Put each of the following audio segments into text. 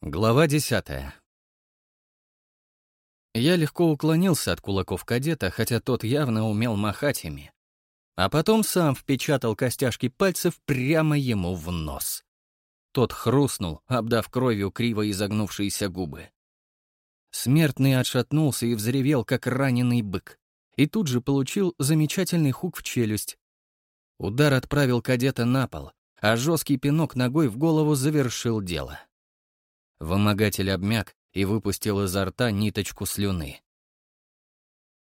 Глава десятая. Я легко уклонился от кулаков кадета, хотя тот явно умел махать ими. А потом сам впечатал костяшки пальцев прямо ему в нос. Тот хрустнул, обдав кровью криво изогнувшиеся губы. Смертный отшатнулся и взревел, как раненый бык. И тут же получил замечательный хук в челюсть. Удар отправил кадета на пол, а жесткий пинок ногой в голову завершил дело. Вымогатель обмяк и выпустил изо рта ниточку слюны.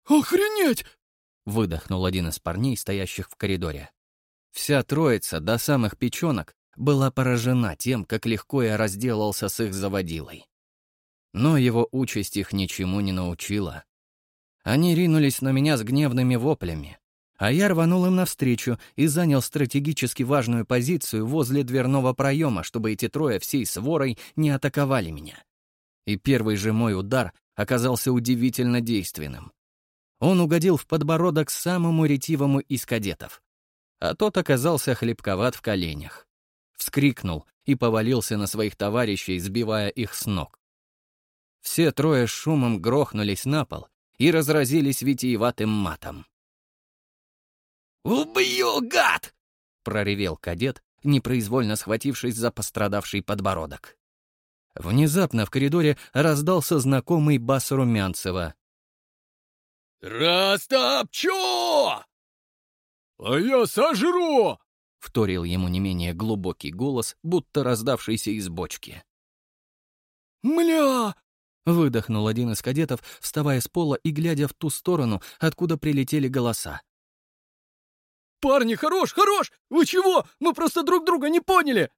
«Охренеть!» — выдохнул один из парней, стоящих в коридоре. Вся троица, до самых печенок, была поражена тем, как легко я разделался с их заводилой. Но его участь их ничему не научила. Они ринулись на меня с гневными воплями, а я рванул им навстречу и занял стратегически важную позицию возле дверного проема, чтобы эти трое всей сворой не атаковали меня. И первый же мой удар оказался удивительно действенным. Он угодил в подбородок самому ретивому из кадетов. А тот оказался хлебковат в коленях. Вскрикнул и повалился на своих товарищей, сбивая их с ног. Все трое шумом грохнулись на пол и разразились витиеватым матом. «Убью, гад!» — проревел кадет, непроизвольно схватившись за пострадавший подбородок. Внезапно в коридоре раздался знакомый бас Румянцева. «Растопчу!» «А я сожру!» — вторил ему не менее глубокий голос, будто раздавшийся из бочки. «Мля!» — выдохнул один из кадетов, вставая с пола и глядя в ту сторону, откуда прилетели голоса. «Парни, хорош, хорош! Вы чего? Мы просто друг друга не поняли!»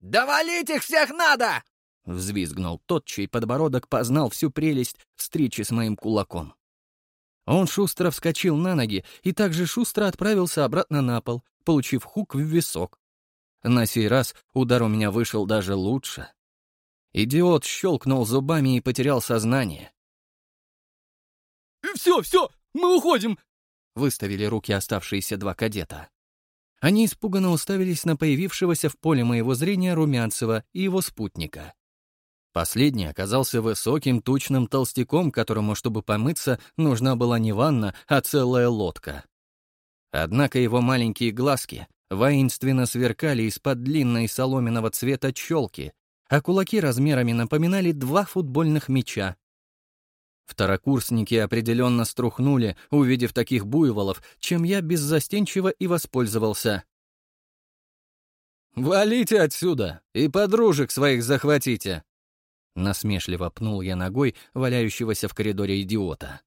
«Да валить их всех надо!» — взвизгнул тот, чей подбородок познал всю прелесть встречи с моим кулаком. Он шустро вскочил на ноги и также шустро отправился обратно на пол, получив хук в висок. На сей раз удар у меня вышел даже лучше. Идиот щелкнул зубами и потерял сознание. «Все, все, мы уходим! Выставили руки оставшиеся два кадета. Они испуганно уставились на появившегося в поле моего зрения Румянцева и его спутника. Последний оказался высоким, тучным толстяком, которому, чтобы помыться, нужна была не ванна, а целая лодка. Однако его маленькие глазки воинственно сверкали из-под длинной соломенного цвета челки, а кулаки размерами напоминали два футбольных мяча, Второкурсники определенно струхнули, увидев таких буйволов, чем я беззастенчиво и воспользовался. «Валите отсюда и подружек своих захватите!» Насмешливо пнул я ногой валяющегося в коридоре идиота.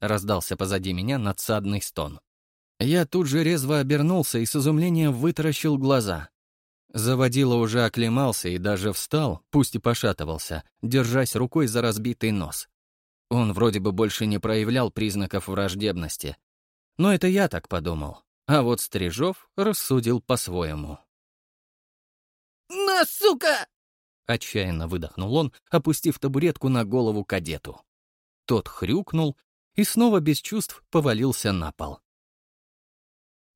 раздался позади меня надсадный стон. Я тут же резво обернулся и с изумлением вытаращил глаза. Заводила уже оклемался и даже встал, пусть и пошатывался, держась рукой за разбитый нос. Он вроде бы больше не проявлял признаков враждебности. Но это я так подумал. А вот Стрижов рассудил по-своему. «На, сука!» Отчаянно выдохнул он, опустив табуретку на голову кадету. Тот хрюкнул и снова без чувств повалился на пол.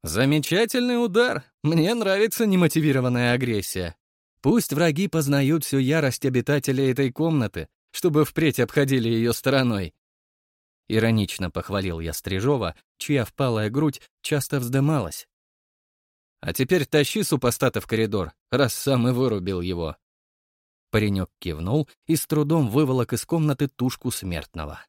Замечательный удар. Мне нравится немотивированная агрессия. Пусть враги познают всю ярость обитателей этой комнаты, чтобы впредь обходили ее стороной. Иронично похвалил я Стрижова, чья впалая грудь часто вздымалась. А теперь тащи супостата в коридор, раз сам и вырубил его. Паренек кивнул и с трудом выволок из комнаты тушку смертного.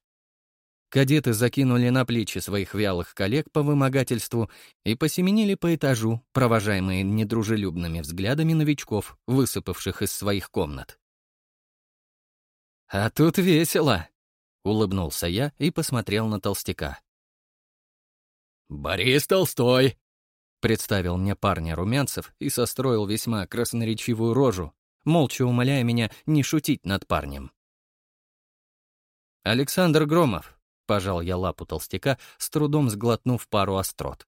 Кадеты закинули на плечи своих вялых коллег по вымогательству и посеменили по этажу, провожаемые недружелюбными взглядами новичков, высыпавших из своих комнат. «А тут весело!» — улыбнулся я и посмотрел на толстяка. «Борис Толстой!» — представил мне парня Румянцев и состроил весьма красноречивую рожу, молча умоляя меня не шутить над парнем. «Александр Громов, Пожал я лапу толстяка, с трудом сглотнув пару острот.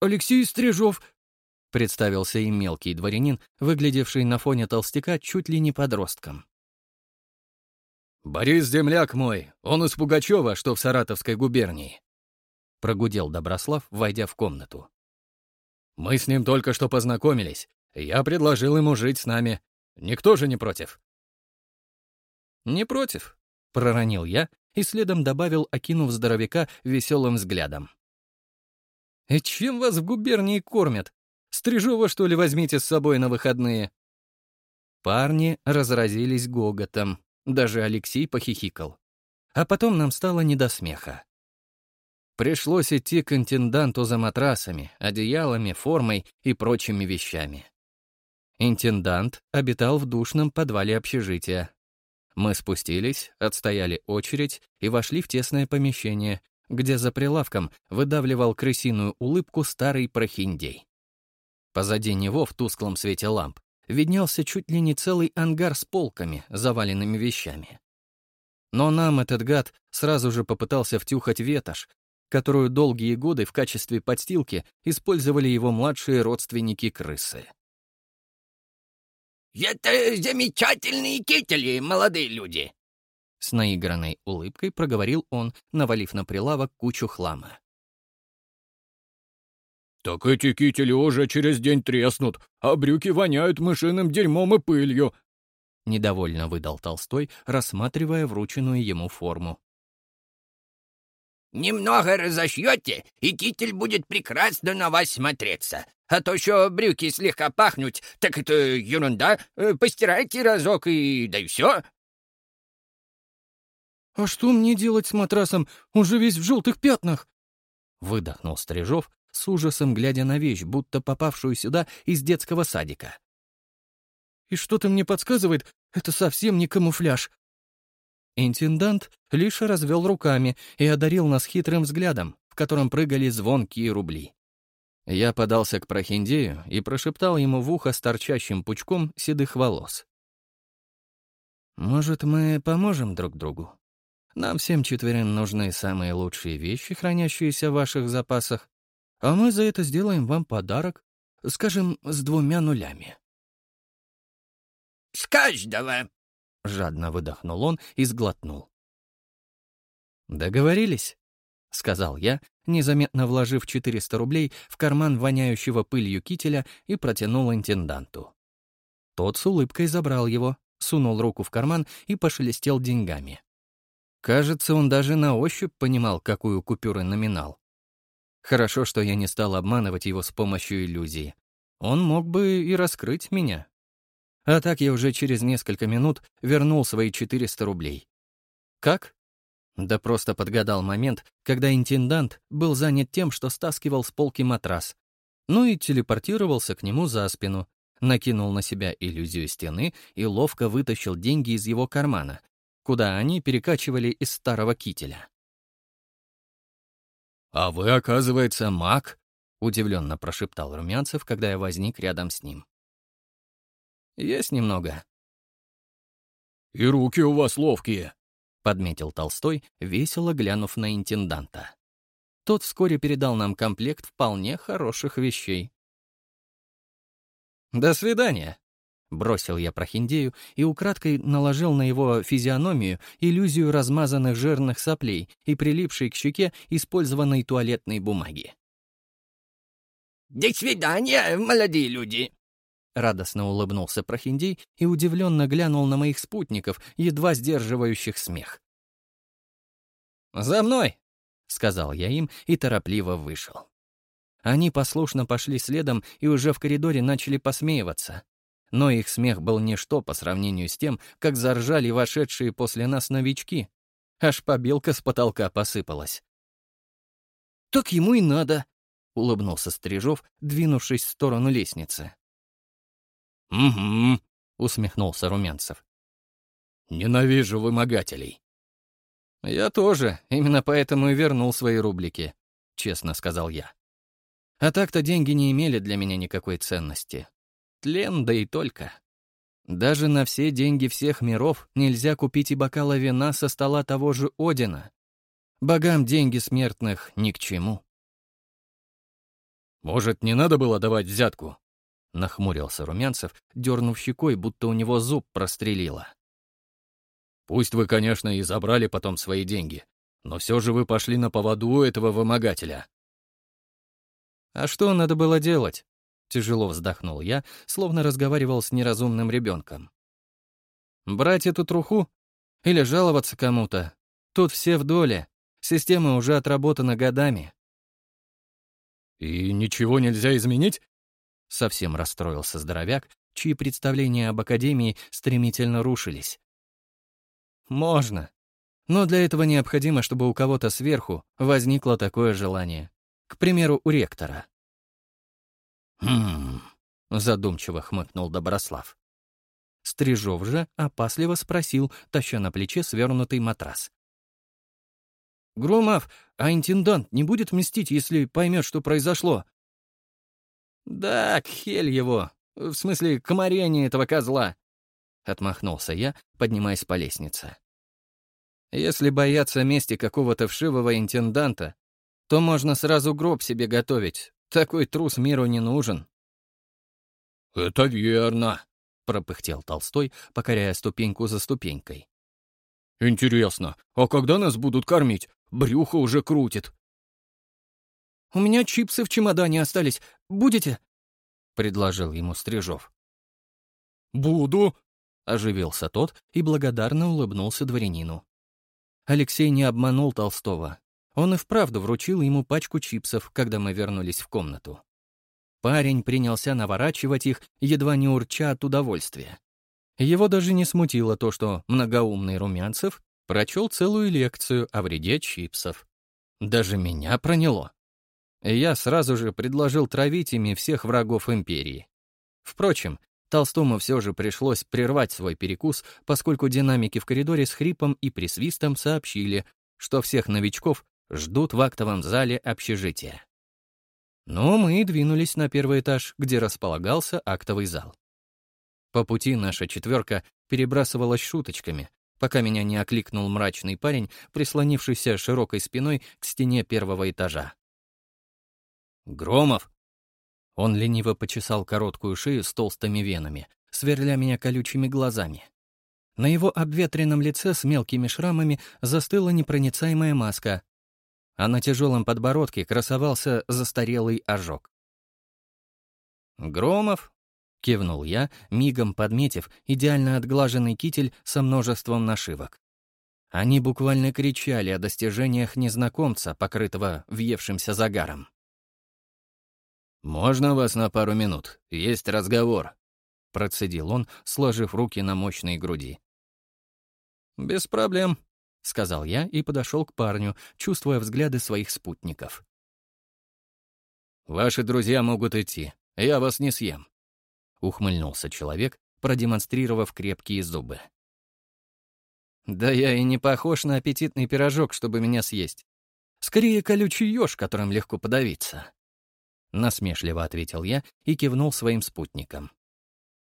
«Алексей Стрижов!» — представился и мелкий дворянин, выглядевший на фоне толстяка чуть ли не подростком. «Борис Земляк мой, он из Пугачева, что в Саратовской губернии», — прогудел Доброслав, войдя в комнату. «Мы с ним только что познакомились. Я предложил ему жить с нами. Никто же не против. «Не против», — проронил я и следом добавил, окинув здоровяка веселым взглядом. «И чем вас в губернии кормят? Стрижова, что ли, возьмите с собой на выходные?» Парни разразились гоготом. Даже Алексей похихикал. А потом нам стало не до смеха. Пришлось идти к интенданту за матрасами, одеялами, формой и прочими вещами. Интендант обитал в душном подвале общежития. Мы спустились, отстояли очередь и вошли в тесное помещение, где за прилавком выдавливал крысиную улыбку старый прохиндей. Позади него, в тусклом свете ламп, виднелся чуть ли не целый ангар с полками, заваленными вещами. Но нам этот гад сразу же попытался втюхать ветошь, которую долгие годы в качестве подстилки использовали его младшие родственники-крысы. «Это замечательные кители, молодые люди!» С наигранной улыбкой проговорил он, навалив на прилавок кучу хлама. «Так эти кители уже через день треснут, а брюки воняют мышиным дерьмом и пылью», — недовольно выдал Толстой, рассматривая врученную ему форму. «Немного разошьете, и китель будет прекрасно на вас смотреться. А то еще брюки слегка пахнуть, так это ерунда. Э, постирайте разок, и да и все». «А что мне делать с матрасом? Он же весь в желтых пятнах!» Выдохнул Стрижов, с ужасом глядя на вещь, будто попавшую сюда из детского садика. «И что-то мне подсказывает, это совсем не камуфляж». Интендант лишь развел руками и одарил нас хитрым взглядом, в котором прыгали звонкие рубли. Я подался к прохиндею и прошептал ему в ухо с торчащим пучком седых волос. «Может, мы поможем друг другу? Нам всем четверым нужны самые лучшие вещи, хранящиеся в ваших запасах, а мы за это сделаем вам подарок, скажем, с двумя нулями». «С каждого!» — жадно выдохнул он и сглотнул. «Договорились», — сказал я, незаметно вложив 400 рублей в карман воняющего пылью кителя и протянул интенданту. Тот с улыбкой забрал его, сунул руку в карман и пошелестел деньгами. Кажется, он даже на ощупь понимал, какую купюры номинал. Хорошо, что я не стал обманывать его с помощью иллюзии. Он мог бы и раскрыть меня. А так я уже через несколько минут вернул свои 400 рублей. Как? Да просто подгадал момент, когда интендант был занят тем, что стаскивал с полки матрас. Ну и телепортировался к нему за спину, накинул на себя иллюзию стены и ловко вытащил деньги из его кармана, куда они перекачивали из старого кителя. «А вы, оказывается, маг?» — удивленно прошептал Румянцев, когда я возник рядом с ним. «Есть немного». «И руки у вас ловкие», — подметил Толстой, весело глянув на интенданта. Тот вскоре передал нам комплект вполне хороших вещей. «До свидания», Бросил я прохиндею и украдкой наложил на его физиономию иллюзию размазанных жирных соплей и прилипшей к щеке использованной туалетной бумаги. «До свидания, молодые люди!» Радостно улыбнулся прохиндей и удивленно глянул на моих спутников, едва сдерживающих смех. «За мной!» — сказал я им и торопливо вышел. Они послушно пошли следом и уже в коридоре начали посмеиваться. Но их смех был ничто по сравнению с тем, как заржали вошедшие после нас новички. Аж побелка с потолка посыпалась. «Так ему и надо», — улыбнулся Стрижов, двинувшись в сторону лестницы. «Угу», — усмехнулся Румянцев. «Ненавижу вымогателей». «Я тоже, именно поэтому и вернул свои рублики», — честно сказал я. А так-то деньги не имели для меня никакой ценности. Тлен, да и только. Даже на все деньги всех миров нельзя купить и бокала вина со стола того же Одина. Богам деньги смертных ни к чему. «Может, не надо было давать взятку?» — нахмурился Румянцев, дернув щекой, будто у него зуб прострелило. «Пусть вы, конечно, и забрали потом свои деньги, но все же вы пошли на поводу у этого вымогателя». «А что надо было делать?» Тяжело вздохнул я, словно разговаривал с неразумным ребенком. Брать эту труху? Или жаловаться кому-то? Тут все в доле. Система уже отработана годами. «И ничего нельзя изменить?» Совсем расстроился здоровяк, чьи представления об Академии стремительно рушились. «Можно. Но для этого необходимо, чтобы у кого-то сверху возникло такое желание. К примеру, у ректора». «Хм...» — задумчиво хмыкнул Доброслав. Стрижов же опасливо спросил, таща на плече свернутый матрас. «Громов, а интендант не будет мстить, если поймет, что произошло?» «Да, к хель его. В смысле, к морению этого козла!» — отмахнулся я, поднимаясь по лестнице. «Если бояться мести какого-то вшивого интенданта, то можно сразу гроб себе готовить. Такой трус миру не нужен». «Это верно», пропыхтел Толстой, покоряя ступеньку за ступенькой. «Интересно, а когда нас будут кормить? Брюхо уже крутит». «У меня чипсы в чемодане остались. Будете?» — предложил ему Стрижов. «Буду», — оживился тот и благодарно улыбнулся дворянину. Алексей не обманул Толстого. Он и вправду вручил ему пачку чипсов, когда мы вернулись в комнату. Парень принялся наворачивать их, едва не урча от удовольствия. Его даже не смутило то, что многоумный Румянцев прочел целую лекцию о вреде чипсов. Даже меня проняло. Я сразу же предложил травить ими всех врагов империи. Впрочем, Толстому все же пришлось прервать свой перекус, поскольку динамики в коридоре с хрипом и присвистом сообщили, что всех новичков ждут в актовом зале общежития. Но мы двинулись на первый этаж, где располагался актовый зал. По пути наша четверка перебрасывалась шуточками, пока меня не окликнул мрачный парень, прислонившийся широкой спиной к стене первого этажа. «Громов!» Он лениво почесал короткую шею с толстыми венами, сверля меня колючими глазами. На его обветренном лице с мелкими шрамами застыла непроницаемая маска, а на тяжелом подбородке красовался застарелый ожог. «Громов?» — кивнул я, мигом подметив идеально отглаженный китель со множеством нашивок. Они буквально кричали о достижениях незнакомца, покрытого въевшимся загаром. «Можно вас на пару минут? Есть разговор», — процедил он, сложив руки на мощной груди. «Без проблем», — сказал я и подошел к парню, чувствуя взгляды своих спутников. «Ваши друзья могут идти. Я вас не съем», — ухмыльнулся человек, продемонстрировав крепкие зубы. «Да я и не похож на аппетитный пирожок, чтобы меня съесть. Скорее, колючий еж, которым легко подавиться». Насмешливо ответил я и кивнул своим спутникам.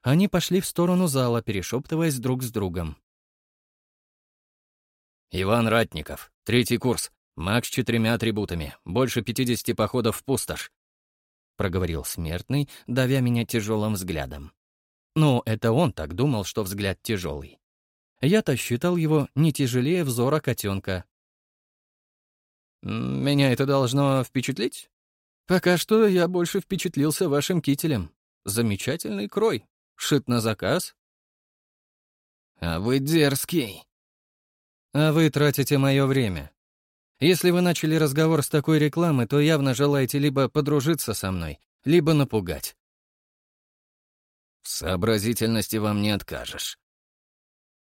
Они пошли в сторону зала, перешептываясь друг с другом. «Иван Ратников, третий курс, маг с четырьмя атрибутами, больше пятидесяти походов в пустошь», — проговорил смертный, давя меня тяжелым взглядом. Ну, это он так думал, что взгляд тяжелый. Я-то считал его не тяжелее взора котенка. «Меня это должно впечатлить?» «Пока что я больше впечатлился вашим кителем. Замечательный крой, шит на заказ». «А вы дерзкий», а вы тратите мое время. Если вы начали разговор с такой рекламы, то явно желаете либо подружиться со мной, либо напугать. В сообразительности вам не откажешь.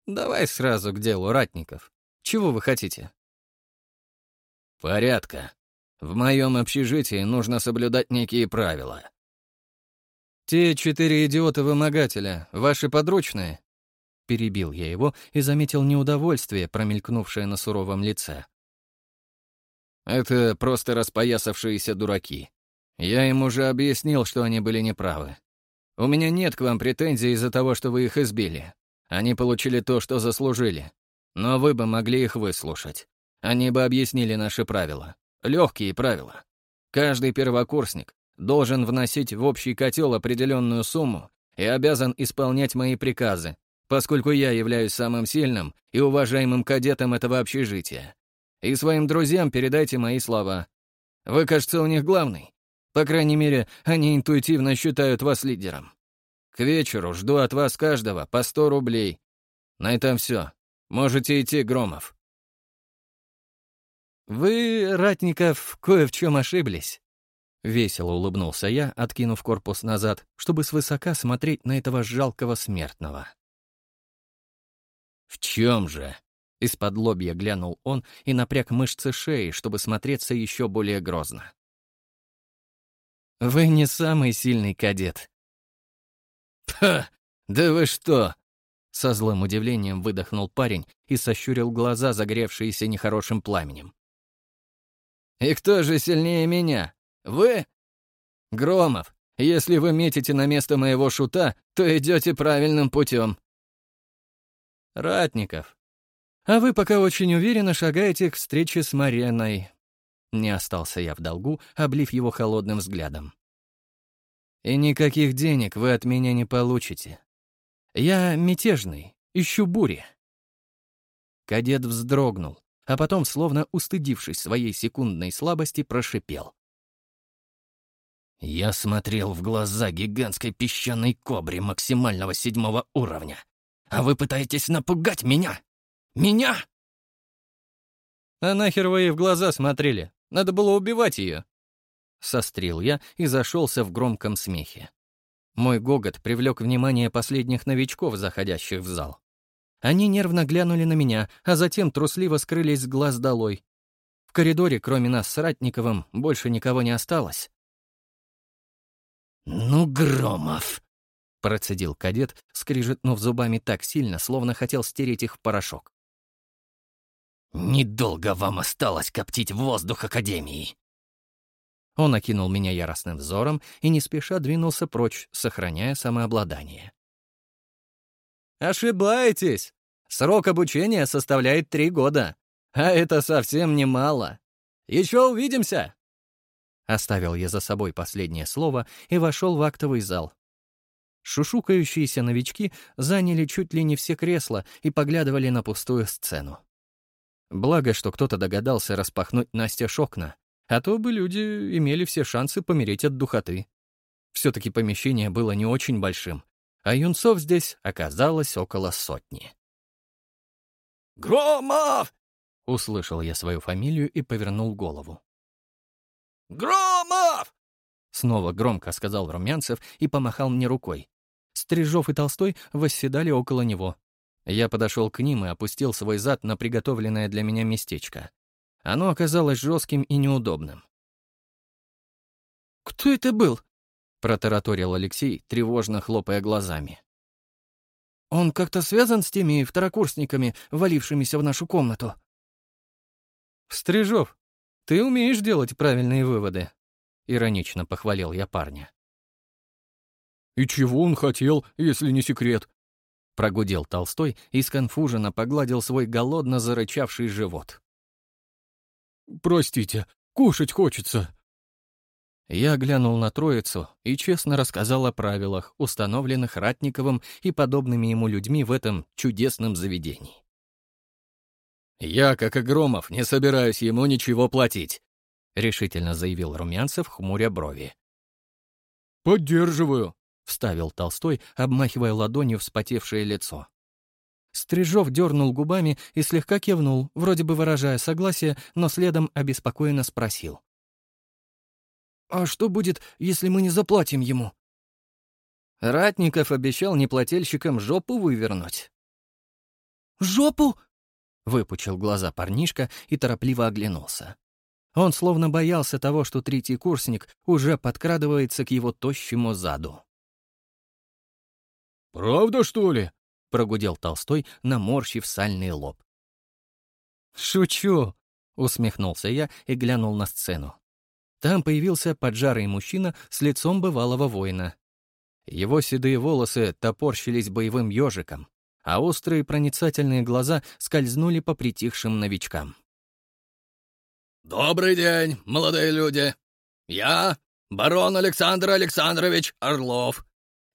Давай сразу к делу, Ратников. Чего вы хотите? Порядка. В моем общежитии нужно соблюдать некие правила. Те четыре идиота-вымогателя, ваши подручные? Перебил я его и заметил неудовольствие, промелькнувшее на суровом лице. «Это просто распоясавшиеся дураки. Я им уже объяснил, что они были неправы. У меня нет к вам претензий из-за того, что вы их избили. Они получили то, что заслужили. Но вы бы могли их выслушать. Они бы объяснили наши правила. Легкие правила. Каждый первокурсник должен вносить в общий котел определенную сумму и обязан исполнять мои приказы, поскольку я являюсь самым сильным и уважаемым кадетом этого общежития. И своим друзьям передайте мои слова. Вы, кажется, у них главный. По крайней мере, они интуитивно считают вас лидером. К вечеру жду от вас каждого по сто рублей. На этом все. Можете идти, Громов. Вы, Ратников, кое в чем ошиблись. Весело улыбнулся я, откинув корпус назад, чтобы свысока смотреть на этого жалкого смертного. «В чем же?» — из-под лобья глянул он и напряг мышцы шеи, чтобы смотреться еще более грозно. «Вы не самый сильный кадет». «Ха! Да вы что!» Со злым удивлением выдохнул парень и сощурил глаза, загревшиеся нехорошим пламенем. «И кто же сильнее меня? Вы? Громов, если вы метите на место моего шута, то идете правильным путем. Ратников, а вы пока очень уверенно шагаете к встрече с Мареной. Не остался я в долгу, облив его холодным взглядом. И никаких денег вы от меня не получите. Я мятежный, ищу бури. Кадет вздрогнул, а потом, словно устыдившись своей секундной слабости, прошипел. Я смотрел в глаза гигантской песчаной кобре максимального седьмого уровня. А вы пытаетесь напугать меня? Меня? А нахер вы ей в глаза смотрели? Надо было убивать ее. Сострил я и зашелся в громком смехе. Мой гогот привлек внимание последних новичков, заходящих в зал. Они нервно глянули на меня, а затем трусливо скрылись с глаз долой. В коридоре, кроме нас с Ратниковым, больше никого не осталось. «Ну, Громов!» — процедил кадет, скрижетнув зубами так сильно, словно хотел стереть их в порошок. «Недолго вам осталось коптить воздух Академии!» Он окинул меня яростным взором и не спеша двинулся прочь, сохраняя самообладание. «Ошибаетесь! Срок обучения составляет три года, а это совсем немало. Еще увидимся!» Оставил я за собой последнее слово и вошел в актовый зал. Шушукающиеся новички заняли чуть ли не все кресла и поглядывали на пустую сцену. Благо, что кто-то догадался распахнуть Настя окна, а то бы люди имели все шансы помереть от духоты. Все-таки помещение было не очень большим, а юнцов здесь оказалось около сотни. «Громов!» — услышал я свою фамилию и повернул голову. «Громов!» Снова громко сказал Румянцев и помахал мне рукой. Стрижов и Толстой восседали около него. Я подошел к ним и опустил свой зад на приготовленное для меня местечко. Оно оказалось жестким и неудобным. «Кто это был?» — протараторил Алексей, тревожно хлопая глазами. «Он как-то связан с теми второкурсниками, валившимися в нашу комнату?» «Стрижов, «Ты умеешь делать правильные выводы», — иронично похвалил я парня. «И чего он хотел, если не секрет?» Прогудел Толстой и сконфуженно погладил свой голодно зарычавший живот. «Простите, кушать хочется». Я глянул на троицу и честно рассказал о правилах, установленных Ратниковым и подобными ему людьми в этом чудесном заведении. «Я, как и Громов, не собираюсь ему ничего платить», — решительно заявил Румянцев, хмуря брови. «Поддерживаю», — вставил Толстой, обмахивая ладонью вспотевшее лицо. Стрижов дернул губами и слегка кивнул, вроде бы выражая согласие, но следом обеспокоенно спросил. «А что будет, если мы не заплатим ему?» Ратников обещал неплательщикам жопу вывернуть. «Жопу?» Выпучил глаза парнишка и торопливо оглянулся. Он словно боялся того, что третий курсник уже подкрадывается к его тощему заду. «Правда, что ли?» — прогудел Толстой, наморщив сальный лоб. «Шучу!» — усмехнулся я и глянул на сцену. Там появился поджарый мужчина с лицом бывалого воина. Его седые волосы топорщились боевым ежиком, а острые проницательные глаза скользнули по притихшим новичкам. «Добрый день, молодые люди! Я — барон Александр Александрович Орлов.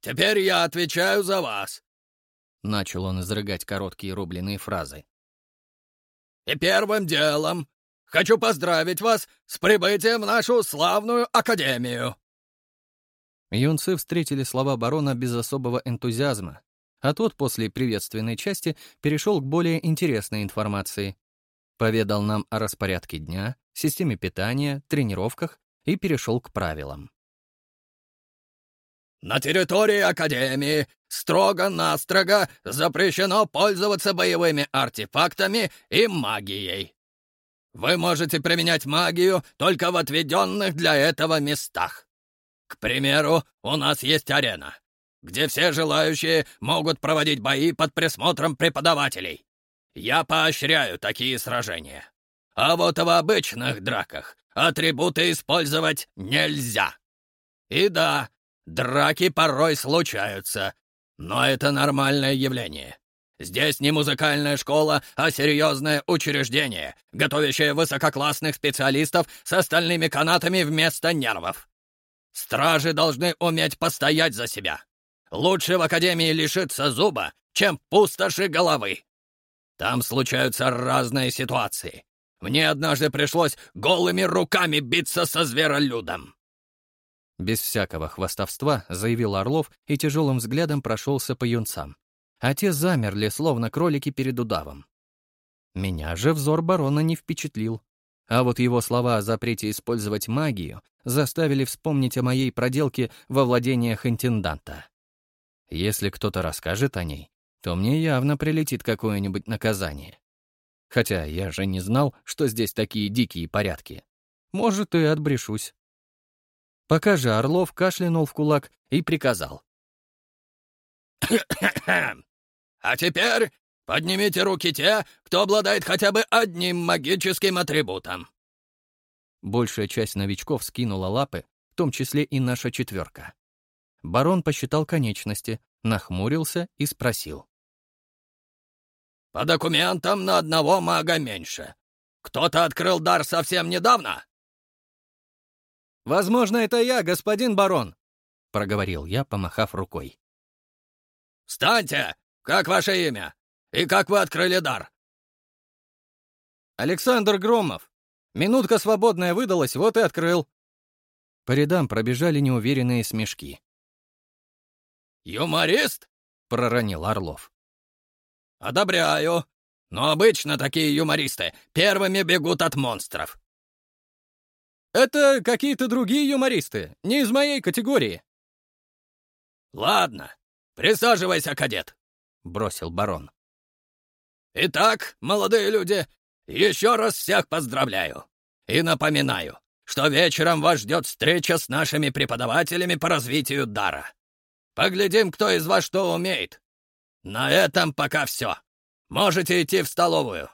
Теперь я отвечаю за вас!» Начал он изрыгать короткие рубленые фразы. «И первым делом хочу поздравить вас с прибытием в нашу славную академию!» Юнцы встретили слова барона без особого энтузиазма, а тот после приветственной части перешел к более интересной информации. Поведал нам о распорядке дня, системе питания, тренировках и перешел к правилам. На территории Академии строго-настрого запрещено пользоваться боевыми артефактами и магией. Вы можете применять магию только в отведенных для этого местах. К примеру, у нас есть арена, где все желающие могут проводить бои под присмотром преподавателей. Я поощряю такие сражения. А вот в обычных драках атрибуты использовать нельзя. И да, Драки порой случаются, но это нормальное явление. Здесь не музыкальная школа, а серьезное учреждение, готовящее высококлассных специалистов с остальными канатами вместо нервов. Стражи должны уметь постоять за себя. Лучше в Академии лишиться зуба, чем пустоши головы. Там случаются разные ситуации. Мне однажды пришлось голыми руками биться со зверолюдом. Без всякого хвастовства заявил Орлов и тяжелым взглядом прошелся по юнцам. А те замерли, словно кролики перед удавом. Меня же взор барона не впечатлил. А вот его слова о запрете использовать магию заставили вспомнить о моей проделке во владениях интенданта. Если кто-то расскажет о ней, то мне явно прилетит какое-нибудь наказание. Хотя я же не знал, что здесь такие дикие порядки. Может, и отбрешусь. Пока же Орлов кашлянул в кулак и приказал. «А теперь поднимите руки те, кто обладает хотя бы одним магическим атрибутом». Большая часть новичков скинула лапы, в том числе и наша четверка. Барон посчитал конечности, нахмурился и спросил. «По документам на одного мага меньше. Кто-то открыл дар совсем недавно?» «Возможно, это я, господин барон», — проговорил я, помахав рукой. «Встаньте! Как ваше имя? И как вы открыли дар?» «Александр Громов. Минутка свободная выдалась, вот и открыл». По рядам пробежали неуверенные смешки. «Юморист?» — проронил Орлов. «Одобряю. Но обычно такие юмористы первыми бегут от монстров. Это какие-то другие юмористы, не из моей категории. Ладно, присаживайся, кадет, бросил барон. Итак, молодые люди, еще раз всех поздравляю. И напоминаю, что вечером вас ждет встреча с нашими преподавателями по развитию дара. Поглядим, кто из вас что умеет. На этом пока все. Можете идти в столовую.